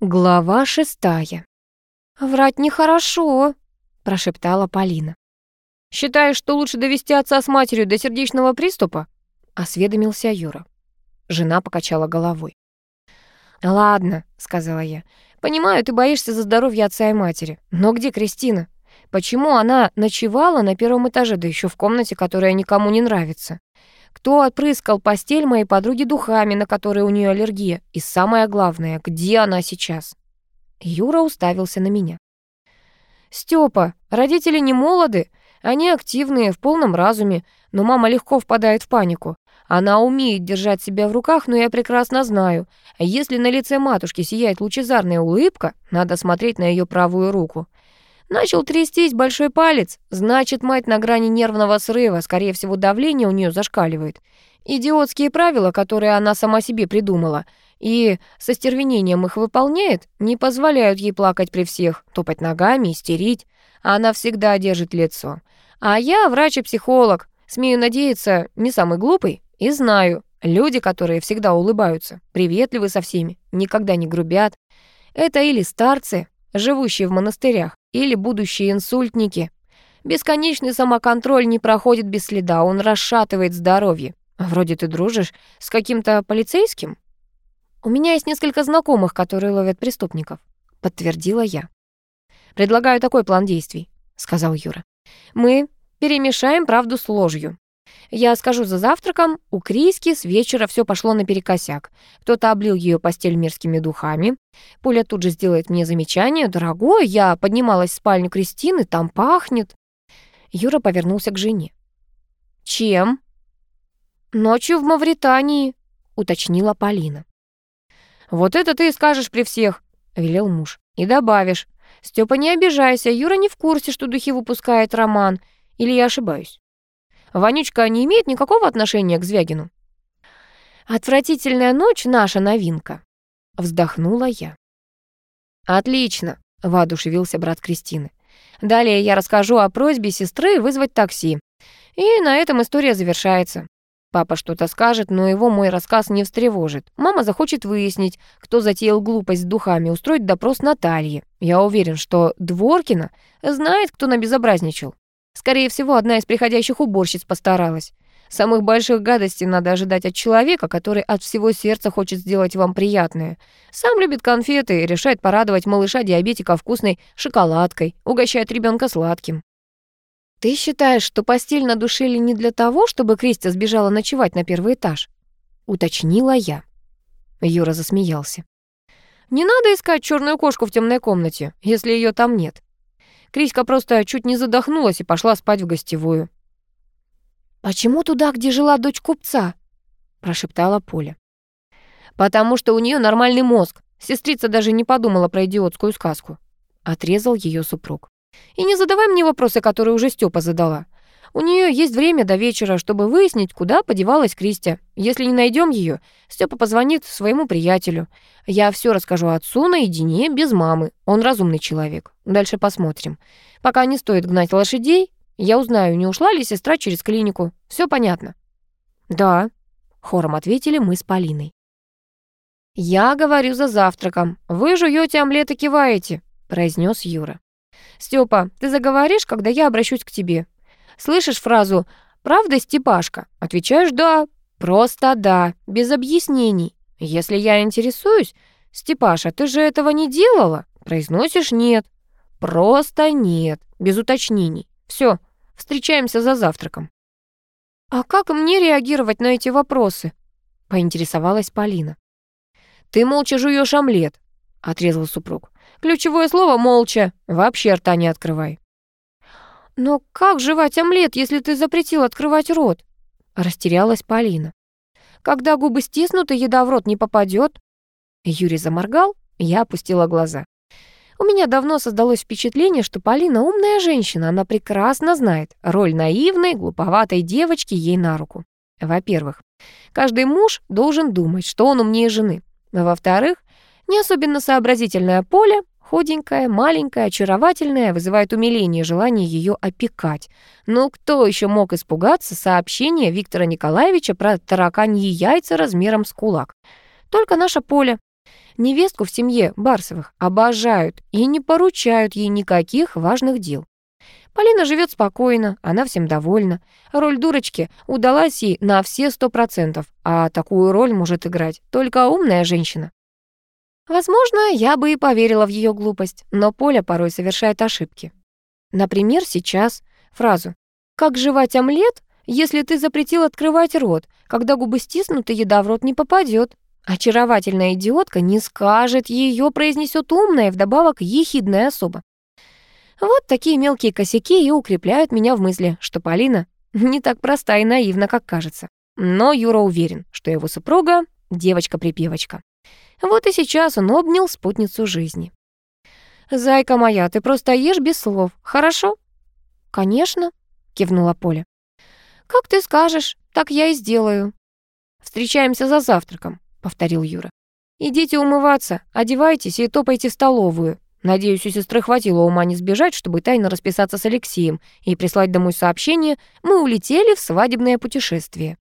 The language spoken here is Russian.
Глава шестая. «Врать нехорошо», — прошептала Полина. «Считаешь, что лучше довести отца с матерью до сердечного приступа?» — осведомился Юра. Жена покачала головой. «Ладно», — сказала я. «Понимаю, ты боишься за здоровье отца и матери. Но где Кристина? Почему она ночевала на первом этаже, да еще в комнате, которая никому не нравится? Кто отпрыскал постель моей подруги духами, на которые у нее аллергия? И самое главное, где она сейчас? Юра уставился на меня. Степа, родители не молоды, они активные, в полном разуме, но мама легко впадает в панику. Она умеет держать себя в руках, но я прекрасно знаю, если на лице матушки сияет лучезарная улыбка, надо смотреть на ее правую руку. Начал трястись большой палец. Значит, мать на грани нервного срыва, скорее всего, давление у нее зашкаливает. Идиотские правила, которые она сама себе придумала, и со стервенением их выполняет, не позволяют ей плакать при всех, топать ногами, истерить. Она всегда держит лицо. А я врач и психолог. Смею надеяться, не самый глупый, и знаю, люди, которые всегда улыбаются, приветливы со всеми, никогда не грубят. Это или старцы, живущие в монастырях, или будущие инсультники. Бесконечный самоконтроль не проходит без следа, он расшатывает здоровье. Вроде ты дружишь с каким-то полицейским? У меня есть несколько знакомых, которые ловят преступников, подтвердила я. Предлагаю такой план действий, сказал Юра. Мы перемешаем правду с ложью. Я скажу за завтраком, у Криски с вечера все пошло наперекосяк. Кто-то облил ее постель мерзкими духами. Пуля тут же сделает мне замечание. «Дорогой, я поднималась в спальню Кристины, там пахнет». Юра повернулся к жене. «Чем?» «Ночью в Мавритании», — уточнила Полина. «Вот это ты и скажешь при всех», — велел муж. «И добавишь. Степа, не обижайся, Юра не в курсе, что духи выпускает Роман. Или я ошибаюсь?» Вонючка не имеет никакого отношения к Звягину. «Отвратительная ночь — наша новинка», — вздохнула я. «Отлично», — воодушевился брат Кристины. «Далее я расскажу о просьбе сестры вызвать такси. И на этом история завершается. Папа что-то скажет, но его мой рассказ не встревожит. Мама захочет выяснить, кто затеял глупость с духами, устроить допрос Натальи. Я уверен, что Дворкина знает, кто набезобразничал. Скорее всего, одна из приходящих уборщиц постаралась. Самых больших гадостей надо ожидать от человека, который от всего сердца хочет сделать вам приятное. Сам любит конфеты и решает порадовать малыша-диабетика вкусной шоколадкой, угощает ребенка сладким. «Ты считаешь, что постель надушили не для того, чтобы Кристи сбежала ночевать на первый этаж?» — уточнила я. Юра засмеялся. «Не надо искать черную кошку в темной комнате, если ее там нет. Криська просто чуть не задохнулась и пошла спать в гостевую. «Почему туда, где жила дочь купца?» — прошептала Поля. «Потому что у нее нормальный мозг. Сестрица даже не подумала про идиотскую сказку», — отрезал ее супруг. «И не задавай мне вопросы, которые уже Степа задала. У нее есть время до вечера, чтобы выяснить, куда подевалась Кристи. Если не найдем ее, Степа позвонит своему приятелю. Я все расскажу отцу наедине, без мамы. Он разумный человек. Дальше посмотрим. Пока не стоит гнать лошадей, я узнаю, не ушла ли сестра через клинику. Все понятно? Да, хором ответили мы с Полиной. «Я говорю за завтраком. Вы жуете омлет и киваете», — произнес Юра. «Степа, ты заговоришь, когда я обращусь к тебе. Слышишь фразу «Правда, Степашка?» Отвечаешь «да», просто «да», без объяснений. Если я интересуюсь, «Степаша, ты же этого не делала?» Произносишь «нет». Просто «нет», без уточнений. Все, встречаемся за завтраком. «А как мне реагировать на эти вопросы?» — поинтересовалась Полина. «Ты молча жуешь омлет», — отрезал супруг. «Ключевое слово «молча». Вообще рта не открывай». «Но как жевать омлет, если ты запретил открывать рот?» Растерялась Полина. «Когда губы стиснуты, еда в рот не попадет. Юрий заморгал, я опустила глаза. У меня давно создалось впечатление, что Полина умная женщина, она прекрасно знает роль наивной, глуповатой девочки ей на руку. Во-первых, каждый муж должен думать, что он умнее жены. Во-вторых, не особенно сообразительное поле Худенькая, маленькая, очаровательная, вызывает умиление и желание ее опекать. Но кто еще мог испугаться сообщения Виктора Николаевича про тараканьи яйца размером с кулак? Только наша Поля. Невестку в семье Барсовых обожают и не поручают ей никаких важных дел. Полина живет спокойно, она всем довольна. Роль дурочки удалась ей на все сто процентов, а такую роль может играть только умная женщина. Возможно, я бы и поверила в ее глупость, но Поля порой совершает ошибки. Например, сейчас фразу «Как жевать омлет, если ты запретил открывать рот? Когда губы стиснуты, еда в рот не попадет». Очаровательная идиотка не скажет, ее произнесет умная, вдобавок ехидная особа. Вот такие мелкие косяки и укрепляют меня в мысли, что Полина не так проста и наивна, как кажется. Но Юра уверен, что его супруга — девочка-припевочка. Вот и сейчас он обнял спутницу жизни. «Зайка моя, ты просто ешь без слов, хорошо?» «Конечно», — кивнула Поля. «Как ты скажешь, так я и сделаю». «Встречаемся за завтраком», — повторил Юра. «Идите умываться, одевайтесь и топайте в столовую. Надеюсь, у сестры хватило ума не сбежать, чтобы тайно расписаться с Алексеем и прислать домой сообщение «Мы улетели в свадебное путешествие».